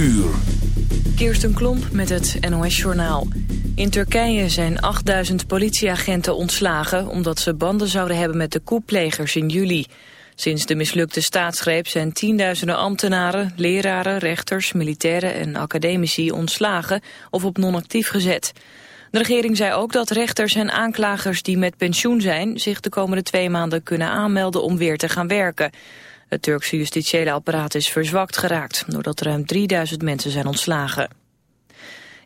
uur. Kirsten Klomp met het NOS-journaal. In Turkije zijn 8000 politieagenten ontslagen... omdat ze banden zouden hebben met de koeplegers in juli. Sinds de mislukte staatsgreep zijn tienduizenden ambtenaren... leraren, rechters, militairen en academici ontslagen... of op non-actief gezet. De regering zei ook dat rechters en aanklagers die met pensioen zijn... zich de komende twee maanden kunnen aanmelden om weer te gaan werken... Het Turkse justitiële apparaat is verzwakt geraakt... doordat ruim 3000 mensen zijn ontslagen.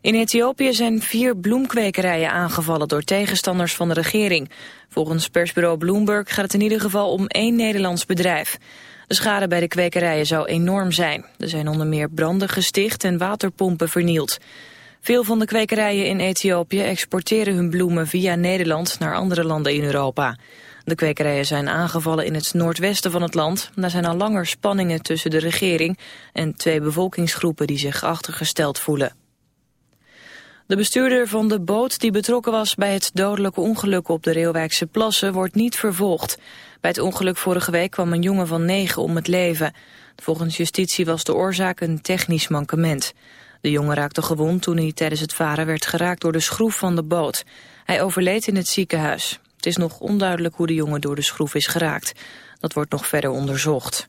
In Ethiopië zijn vier bloemkwekerijen aangevallen door tegenstanders van de regering. Volgens persbureau Bloomberg gaat het in ieder geval om één Nederlands bedrijf. De schade bij de kwekerijen zou enorm zijn. Er zijn onder meer branden gesticht en waterpompen vernield. Veel van de kwekerijen in Ethiopië exporteren hun bloemen via Nederland naar andere landen in Europa. De kwekerijen zijn aangevallen in het noordwesten van het land. Daar zijn al langer spanningen tussen de regering en twee bevolkingsgroepen die zich achtergesteld voelen. De bestuurder van de boot die betrokken was bij het dodelijke ongeluk op de Reeuwijkse plassen wordt niet vervolgd. Bij het ongeluk vorige week kwam een jongen van negen om het leven. Volgens justitie was de oorzaak een technisch mankement. De jongen raakte gewond toen hij tijdens het varen werd geraakt door de schroef van de boot. Hij overleed in het ziekenhuis. Het is nog onduidelijk hoe de jongen door de schroef is geraakt. Dat wordt nog verder onderzocht.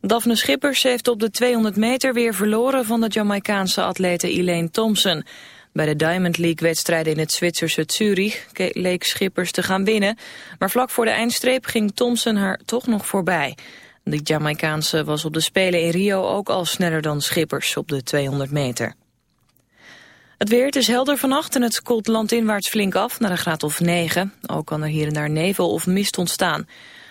Daphne Schippers heeft op de 200 meter weer verloren van de Jamaicaanse atlete Elaine Thompson. Bij de Diamond League-wedstrijden in het Zwitserse Zurich leek Schippers te gaan winnen. Maar vlak voor de eindstreep ging Thompson haar toch nog voorbij. De Jamaicaanse was op de Spelen in Rio ook al sneller dan Schippers op de 200 meter. Het weer, het is helder vannacht en het koelt landinwaarts flink af naar een graad of 9. Ook kan er hier en daar nevel of mist ontstaan.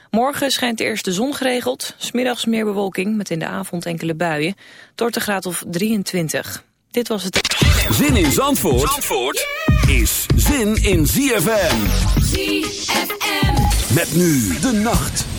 Morgen schijnt eerst de zon geregeld, smiddags meer bewolking met in de avond enkele buien. Tot een graad of 23. Dit was het... Zin in Zandvoort, Zandvoort is zin in ZFM. ZFM. Met nu de nacht.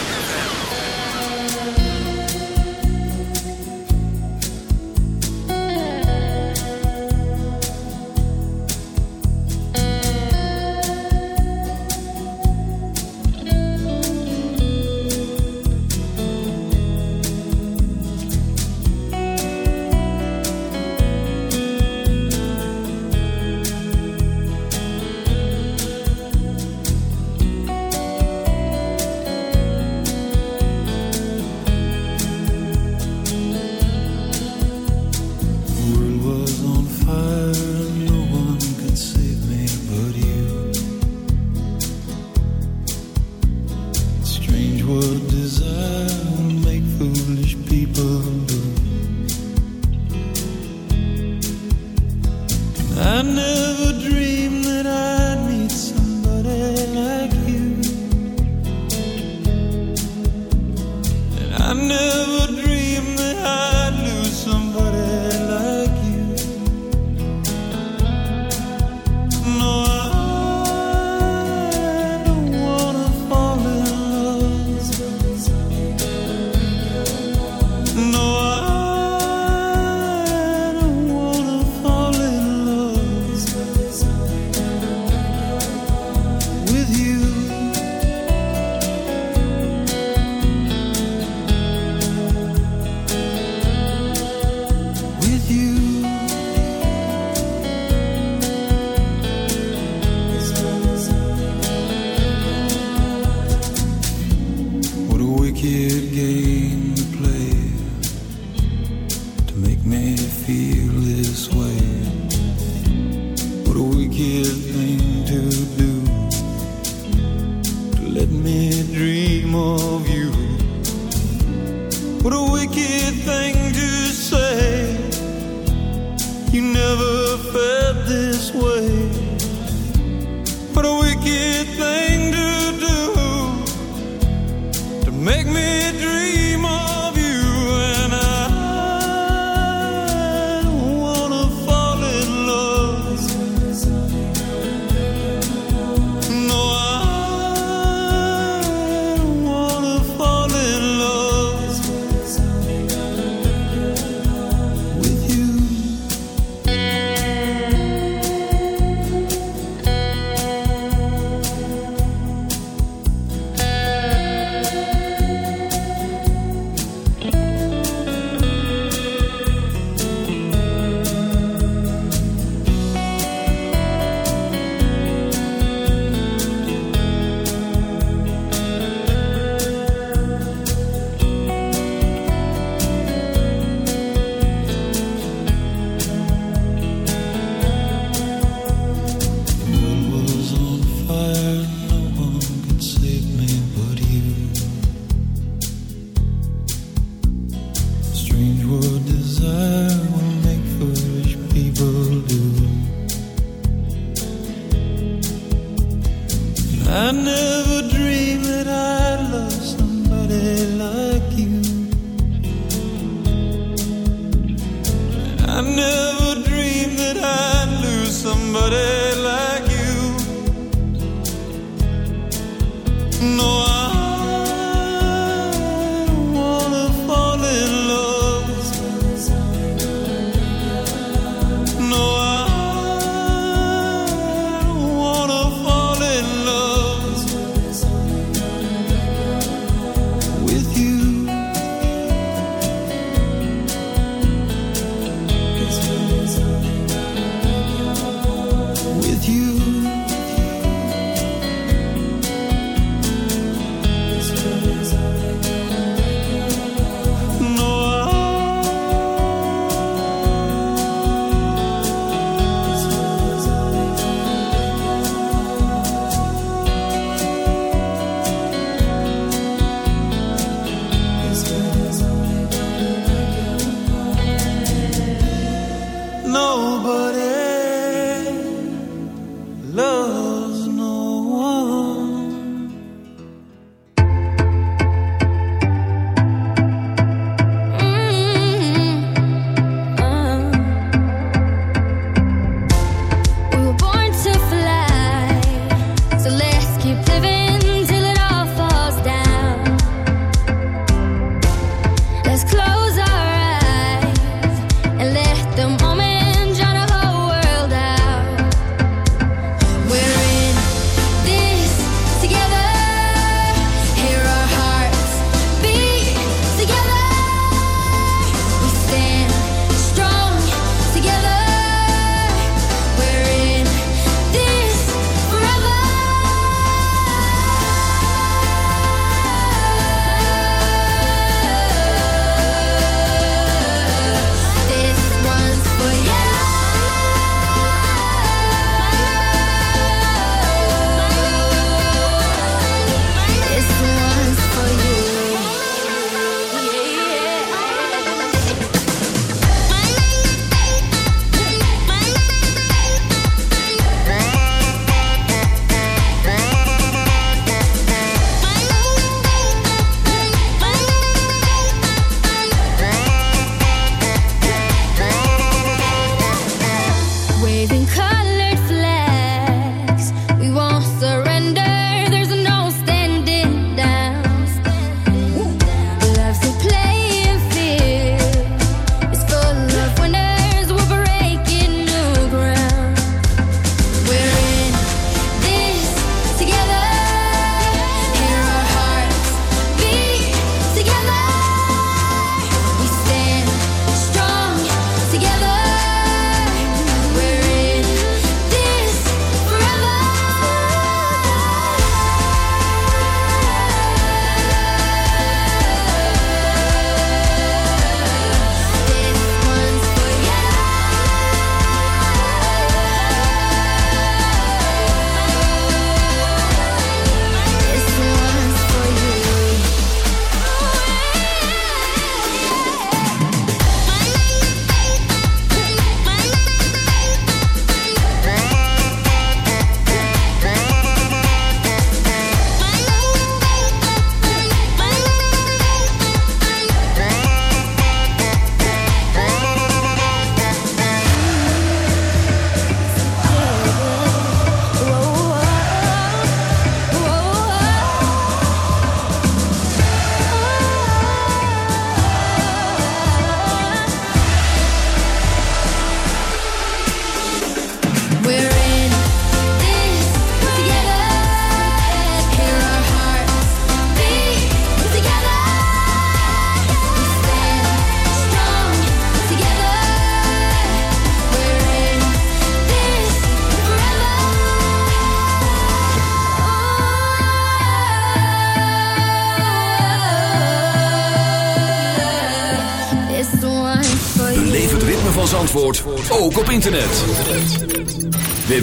I never dreamed that I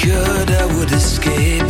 could, I would escape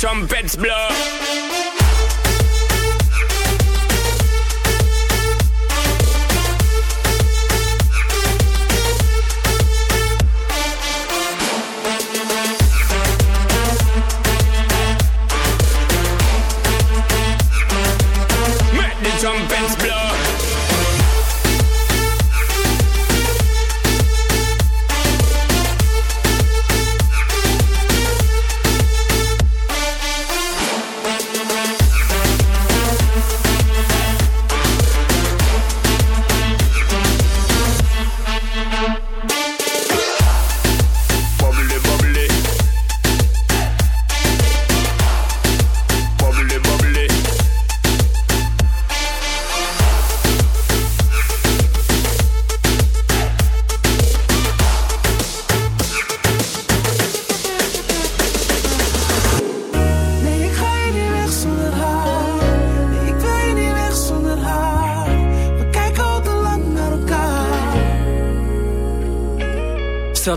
Trumpets blow.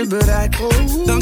Bereik. Dan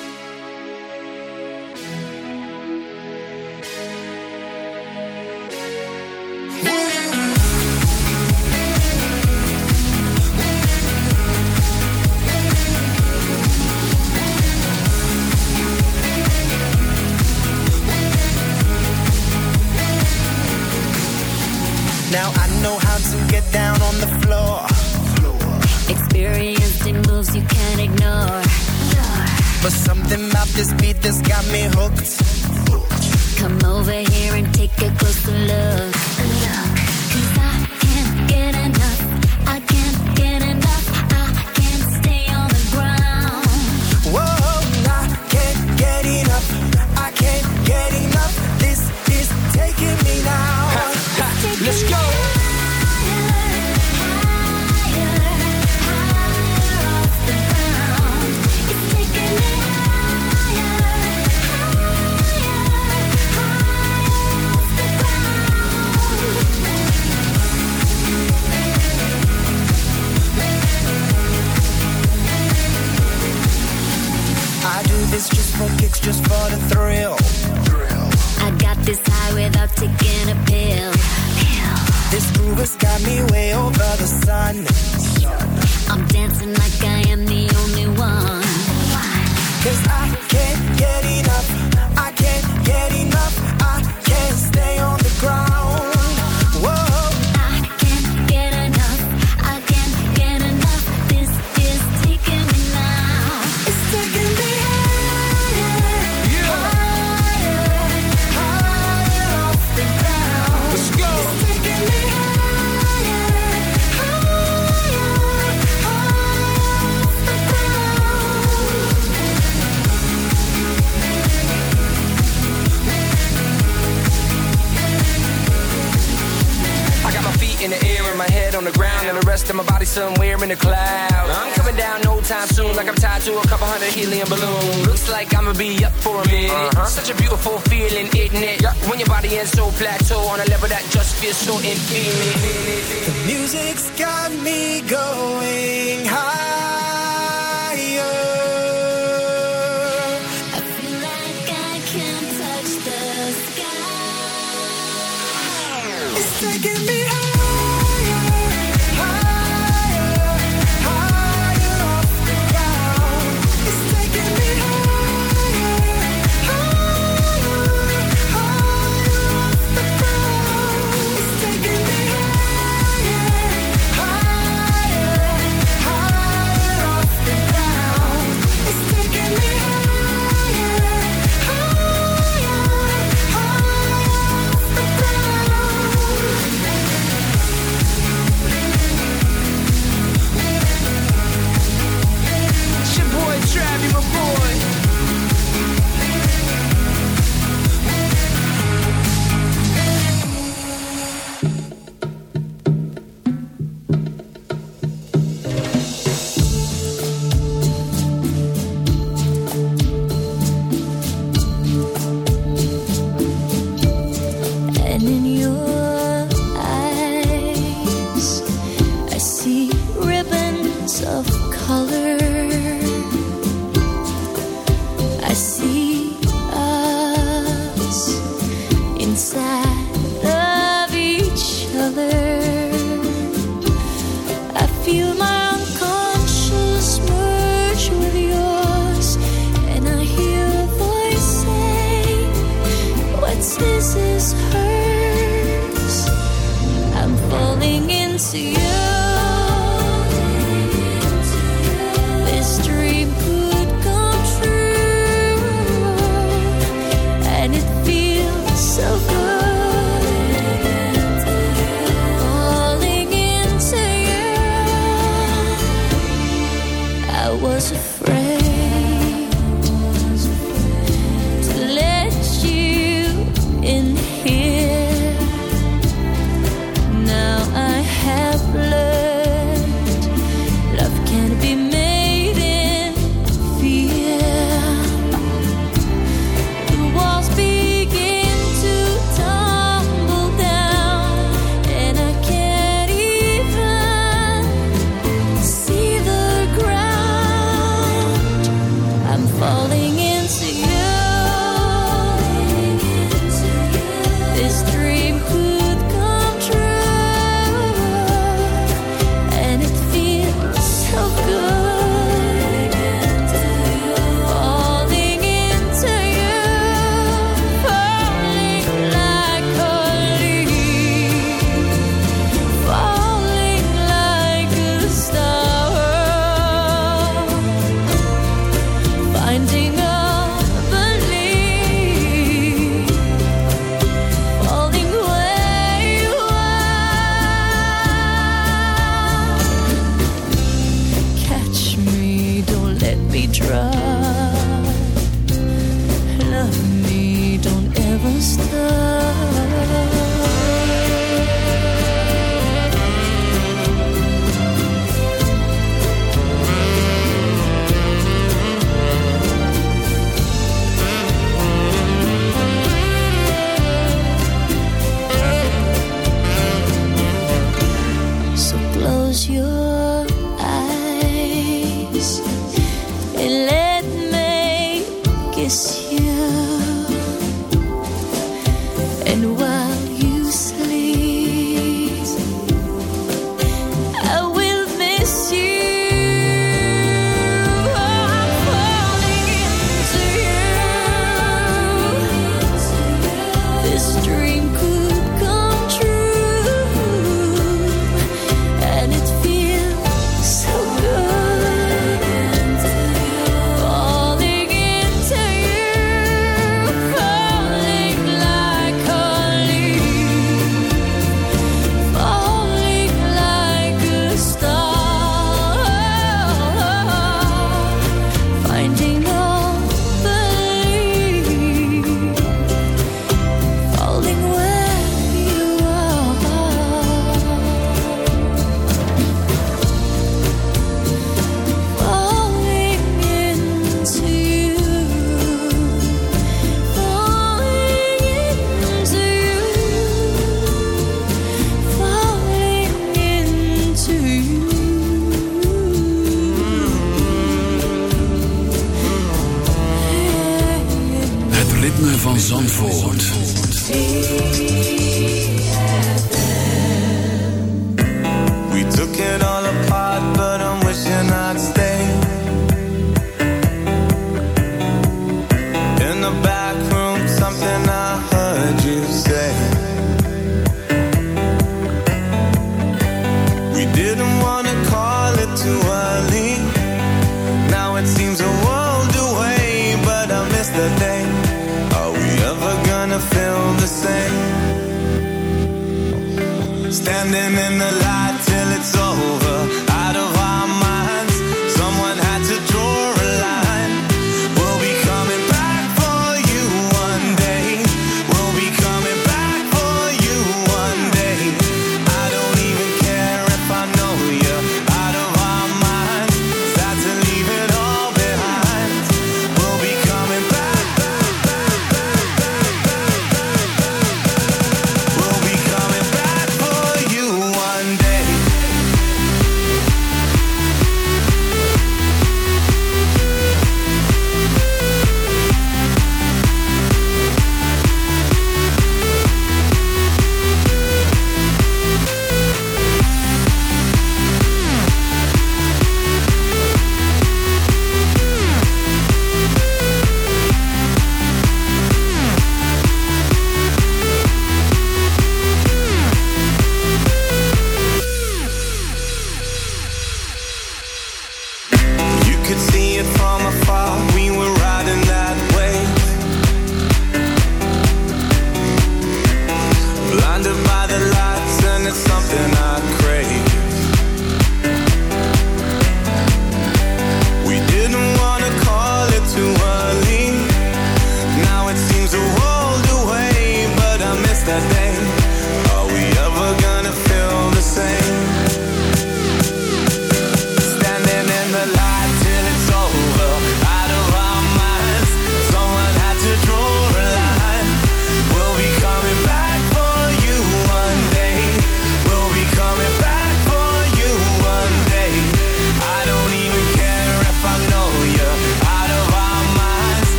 To just feels so here